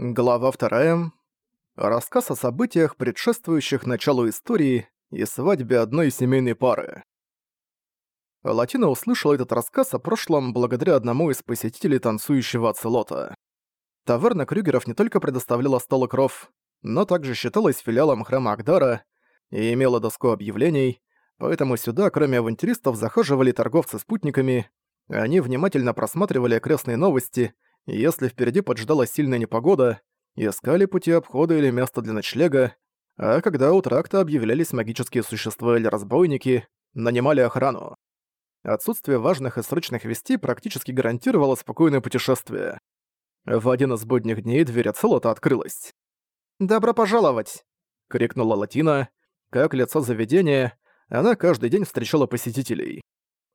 Глава вторая. Рассказ о событиях, предшествующих началу истории и свадьбе одной семейной пары. Латина услышала этот рассказ о прошлом благодаря одному из посетителей танцующего оцелота. Таверна Крюгеров не только предоставляла стол и кров, но также считалась филиалом храма Агдара и имела доску объявлений, поэтому сюда, кроме авантюристов, захаживали торговцы спутниками, они внимательно просматривали окрестные новости – если впереди поджидала сильная непогода, искали пути обхода или место для ночлега, а когда у тракта объявлялись магические существа или разбойники, нанимали охрану. Отсутствие важных и срочных вестей практически гарантировало спокойное путешествие. В один из будних дней дверь Ацелота открылась. «Добро пожаловать!» — крикнула Латина. Как лицо заведения, она каждый день встречала посетителей.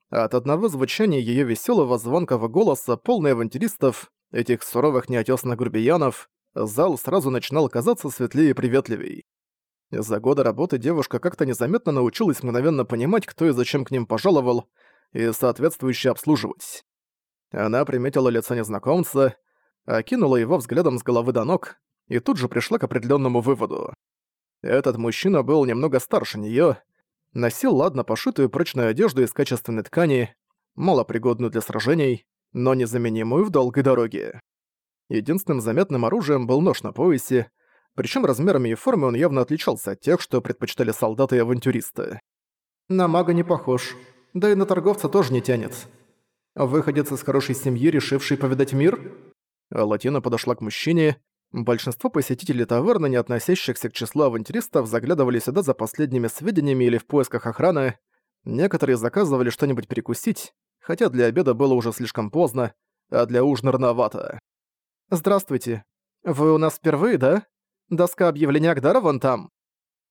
От одного звучания её весёлого звонкого голоса, полный авантюристов, этих суровых неотесанных грубиянов, зал сразу начинал казаться светлее и приветливей. За годы работы девушка как-то незаметно научилась мгновенно понимать, кто и зачем к ним пожаловал, и соответствующе обслуживать. Она приметила лицо незнакомца, окинула его взглядом с головы до ног и тут же пришла к определенному выводу. Этот мужчина был немного старше нее, носил ладно пошитую прочную одежду из качественной ткани, малопригодную для сражений, но незаменимую в долгой дороге. Единственным заметным оружием был нож на поясе, причем размерами и формой он явно отличался от тех, что предпочитали солдаты и авантюристы. «На мага не похож, да и на торговца тоже не тянет. Выходец из хорошей семьи, решивший повидать мир?» Латина подошла к мужчине. Большинство посетителей таверны, не относящихся к числу авантюристов, заглядывали сюда за последними сведениями или в поисках охраны. Некоторые заказывали что-нибудь перекусить, хотя для обеда было уже слишком поздно, а для ужина рановато. «Здравствуйте. Вы у нас впервые, да? Доска объявления Агдара вон там?»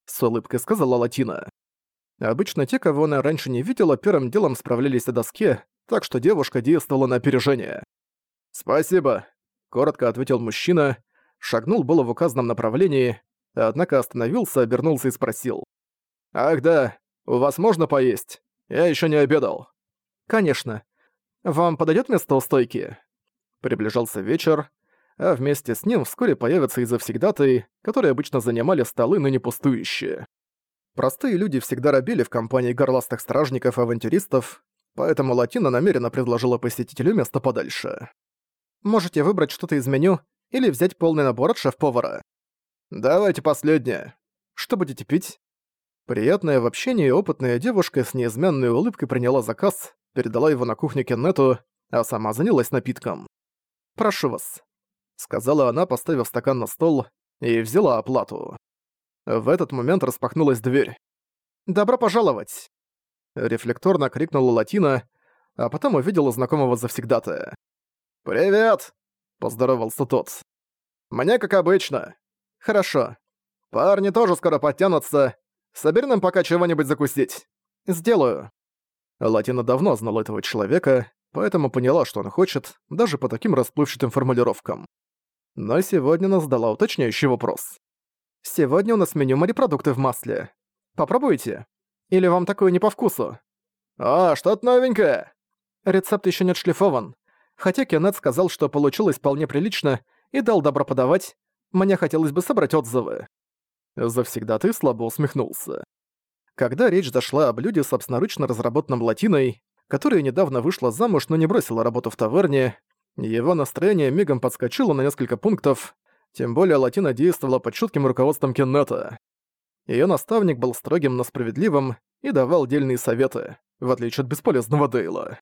С улыбкой сказала Латина. Обычно те, кого она раньше не видела, первым делом справлялись о доске, так что девушка действовала на опережение. «Спасибо», — коротко ответил мужчина, шагнул было в указанном направлении, однако остановился, обернулся и спросил. «Ах да, у вас можно поесть? Я еще не обедал». «Конечно. Вам подойдет место у стойки?» Приближался вечер, а вместе с ним вскоре появятся и завсегдатые, которые обычно занимали столы, но не пустующие. Простые люди всегда робили в компании горластых стражников и авантюристов, поэтому Латина намеренно предложила посетителю место подальше. «Можете выбрать что-то из меню или взять полный набор от шеф-повара». «Давайте последнее. Что будете пить?» Приятная в общении опытная девушка с неизменной улыбкой приняла заказ, передала его на кухню Кеннету, а сама занялась напитком. «Прошу вас», — сказала она, поставив стакан на стол, и взяла оплату. В этот момент распахнулась дверь. «Добро пожаловать!» Рефлекторно крикнула Латина, а потом увидела знакомого завсегдатая. «Привет!» — поздоровался тот. «Мне как обычно. Хорошо. Парни тоже скоро подтянутся. Собери нам пока чего-нибудь закусить. Сделаю». Латина давно знала этого человека, поэтому поняла, что он хочет, даже по таким расплывчатым формулировкам. Но сегодня она задала уточняющий вопрос. «Сегодня у нас меню морепродукты в масле. Попробуйте. Или вам такое не по вкусу?» «А, что-то новенькое!» Рецепт еще не отшлифован. Хотя Кеннет сказал, что получилось вполне прилично и дал добро подавать, мне хотелось бы собрать отзывы. Завсегда ты слабо усмехнулся. Когда речь дошла о блюде собственноручно разработанном латиной, которая недавно вышла замуж, но не бросила работу в таверне, его настроение мигом подскочило на несколько пунктов, тем более латина действовала под чутким руководством Кеннета. Её наставник был строгим, но справедливым и давал дельные советы, в отличие от бесполезного Дейла.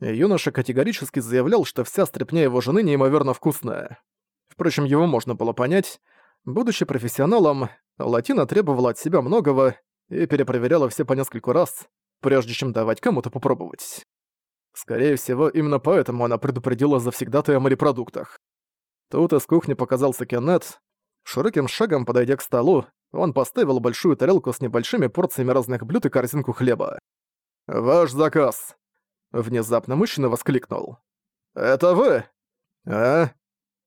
Юноша категорически заявлял, что вся стряпня его жены неимоверно вкусная. Впрочем, его можно было понять. Будучи профессионалом, Латина требовала от себя многого и перепроверяла все по нескольку раз, прежде чем давать кому-то попробовать. Скорее всего, именно поэтому она предупредила завсегдатая о морепродуктах. Тут из кухни показался Кеннет. Широким шагом, подойдя к столу, он поставил большую тарелку с небольшими порциями разных блюд и корзинку хлеба. «Ваш заказ!» Внезапно мужчина воскликнул. «Это вы?» «А?»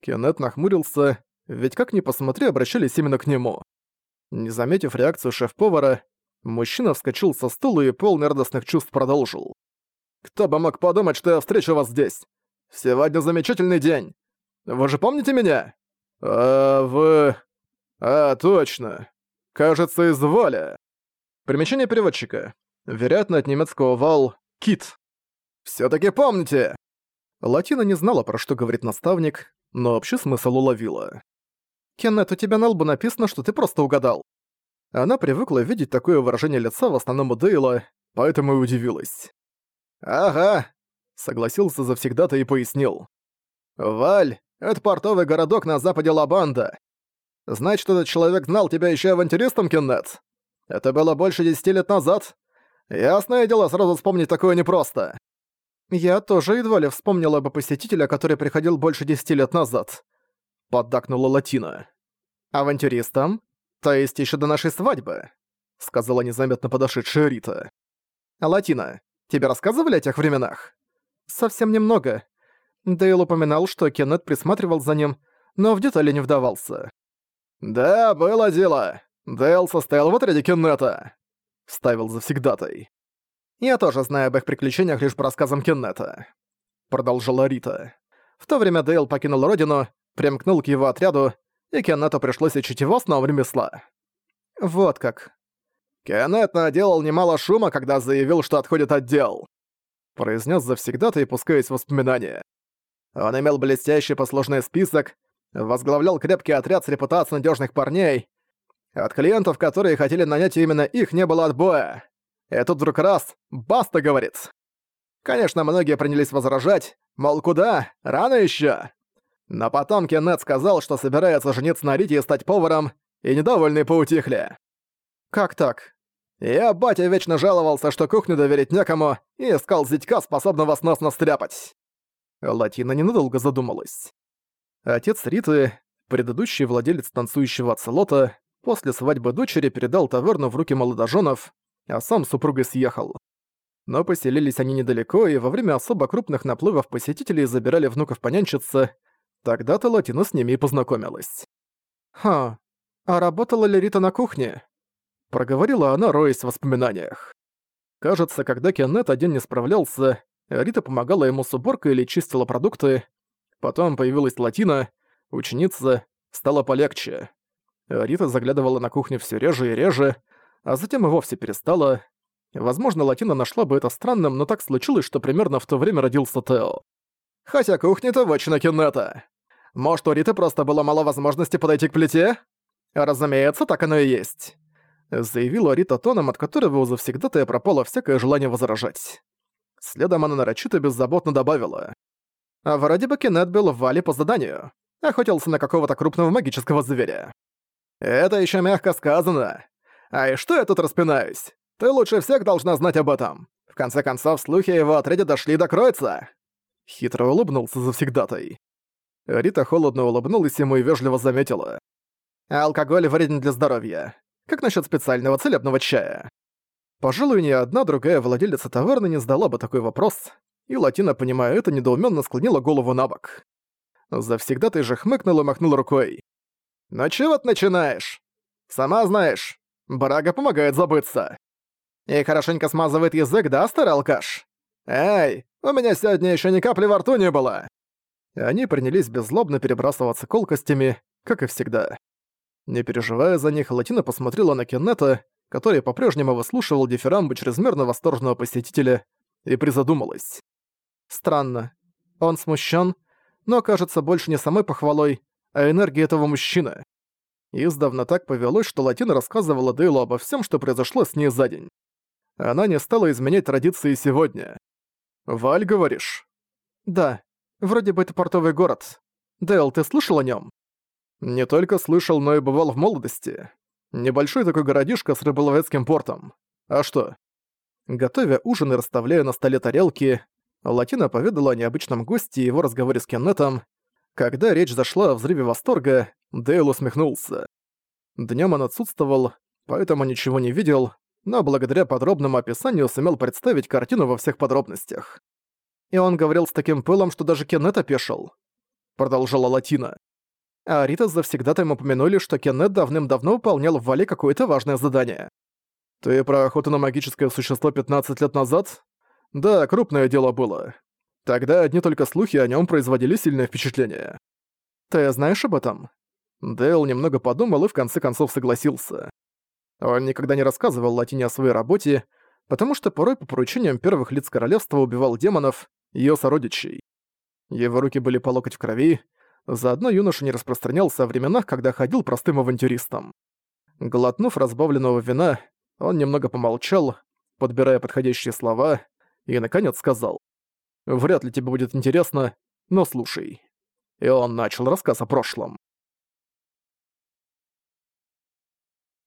Кеннет нахмурился, ведь как ни посмотри, обращались именно к нему. Не заметив реакцию шеф-повара, мужчина вскочил со стула и полный радостных чувств продолжил. «Кто бы мог подумать, что я встречу вас здесь? Сегодня замечательный день. Вы же помните меня?» «А вы...» «А, точно. Кажется, из Валя». Примечание переводчика. Вероятно, от немецкого «вал» — «кит». «Всё-таки помните!» Латина не знала, про что говорит наставник, но общий смысл уловила. «Кеннет, у тебя на лбу написано, что ты просто угадал». Она привыкла видеть такое выражение лица в основном у Дейла, поэтому и удивилась. «Ага», — согласился завсегдата и пояснил. «Валь — это портовый городок на западе Лабанда. Значит, этот человек знал тебя еще авантюристом, Кеннет? Это было больше десяти лет назад. Ясное дело, сразу вспомнить такое непросто». «Я тоже едва ли вспомнила бы посетителя, который приходил больше десяти лет назад», — поддакнула Латина. «Авантюристом? То есть еще до нашей свадьбы?» — сказала незаметно подошедшая Рита. «Латина, тебе рассказывали о тех временах?» «Совсем немного. Дейл упоминал, что Кеннет присматривал за ним, но в детали не вдавался». «Да, было дело. Дейл состоял в отряде Кеннета», — вставил завсегдатай. «Я тоже знаю об их приключениях лишь по рассказам Кеннета», — продолжила Рита. В то время Дейл покинул родину, примкнул к его отряду, и Кеннету пришлось учить его основам ремесла. Вот как. Кеннет наделал немало шума, когда заявил, что отходит от дел. Произнес завсегда-то и пускаясь в воспоминания. Он имел блестящий послужной список, возглавлял крепкий отряд с репутацией надежных парней. От клиентов, которые хотели нанять именно их, не было отбоя. И тут вдруг раз — баста, говорит. Конечно, многие принялись возражать, мол, куда? Рано еще. Но потом Кеннет сказал, что собирается жениться на Рите и стать поваром, и недовольные поутихли. «Как так?» Я батя вечно жаловался, что кухню доверить некому, и искал зятька, способного сносно стряпать. Латина ненадолго задумалась. Отец Риты, предыдущий владелец танцующего оцелота, после свадьбы дочери передал таверну в руки молодоженов, а сам супругой съехал. Но поселились они недалеко, и во время особо крупных наплывов посетителей забирали внуков понянчиться. Тогда-то Латина с ними и познакомилась. «Ха, а работала ли Рита на кухне?» Проговорила она, роясь в воспоминаниях. Кажется, когда Кеннет один не справлялся, Рита помогала ему с уборкой или чистила продукты. Потом появилась Латина, ученица, стало полегче. Рита заглядывала на кухню все реже и реже, а затем и вовсе перестала. Возможно, Латина нашла бы это странным, но так случилось, что примерно в то время родился Тео. Хотя кухня-то вочина Кеннета. Может, у Риты просто было мало возможности подойти к плите? Разумеется, так оно и есть. Заявила Рита тоном, от которого у завсегдатая пропало всякое желание возражать. Следом она нарочито беззаботно добавила. А вроде бы Кеннет был в Вале по заданию. Охотился на какого-то крупного магического зверя. Это еще мягко сказано. А и что я тут распинаюсь? Ты лучше всех должна знать об этом. В конце концов, слухи его отряде дошли до Кройца. Хитро улыбнулся завсегдатай. Рита холодно улыбнулась ему и вежливо заметила. «Алкоголь вреден для здоровья. Как насчет специального целебного чая?» Пожалуй, ни одна другая владелица таверны не задала бы такой вопрос, и Латина, понимая это, недоуменно склонила голову на бок. Завсегда ты же хмыкнул и махнул рукой. «Ну чего ты начинаешь? Сама знаешь, брага помогает забыться. И хорошенько смазывает язык, да, старый алкаш? Эй, у меня сегодня еще ни капли во рту не было!» Они принялись беззлобно перебрасываться колкостями, как и всегда. Не переживая за них, Латина посмотрела на Кеннета, который по-прежнему выслушивал дифирамбы чрезмерно восторженного посетителя, и призадумалась. Странно. Он смущен, но кажется больше не самой похвалой, а энергией этого мужчины. Издавна так повелось, что Латина рассказывала Дейлу обо всем, что произошло с ней за день. Она не стала изменять традиции сегодня. «Валь, говоришь?» «Да. Вроде бы это портовый город. Дейл, ты слышал о нем? «Не только слышал, но и бывал в молодости. Небольшой такой городишко с рыболовецким портом. А что?» Готовя ужин и расставляя на столе тарелки, Латина поведала о необычном госте и его разговоре с Кеннетом. Когда речь зашла о взрыве восторга, Дейл усмехнулся. Днем он отсутствовал, поэтому ничего не видел, но благодаря подробному описанию сумел представить картину во всех подробностях. И он говорил с таким пылом, что даже Кеннет опешил. Продолжала Латина. А Рита завсегда им упомянули, что Кеннет давным-давно выполнял в Вале какое-то важное задание. «Ты про охоту на магическое существо 15 лет назад?» «Да, крупное дело было. Тогда одни только слухи о нем производили сильное впечатление». «Ты знаешь об этом?» Дейл немного подумал и в конце концов согласился. Он никогда не рассказывал Латине о своей работе, потому что порой по поручениям первых лиц королевства убивал демонов, ее сородичей. Его руки были по локоть в крови, заодно юноша не распространялся о временах, когда ходил простым авантюристом. Глотнув разбавленного вина, он немного помолчал, подбирая подходящие слова, и, наконец, сказал. «Вряд ли тебе будет интересно, но слушай». И он начал рассказ о прошлом.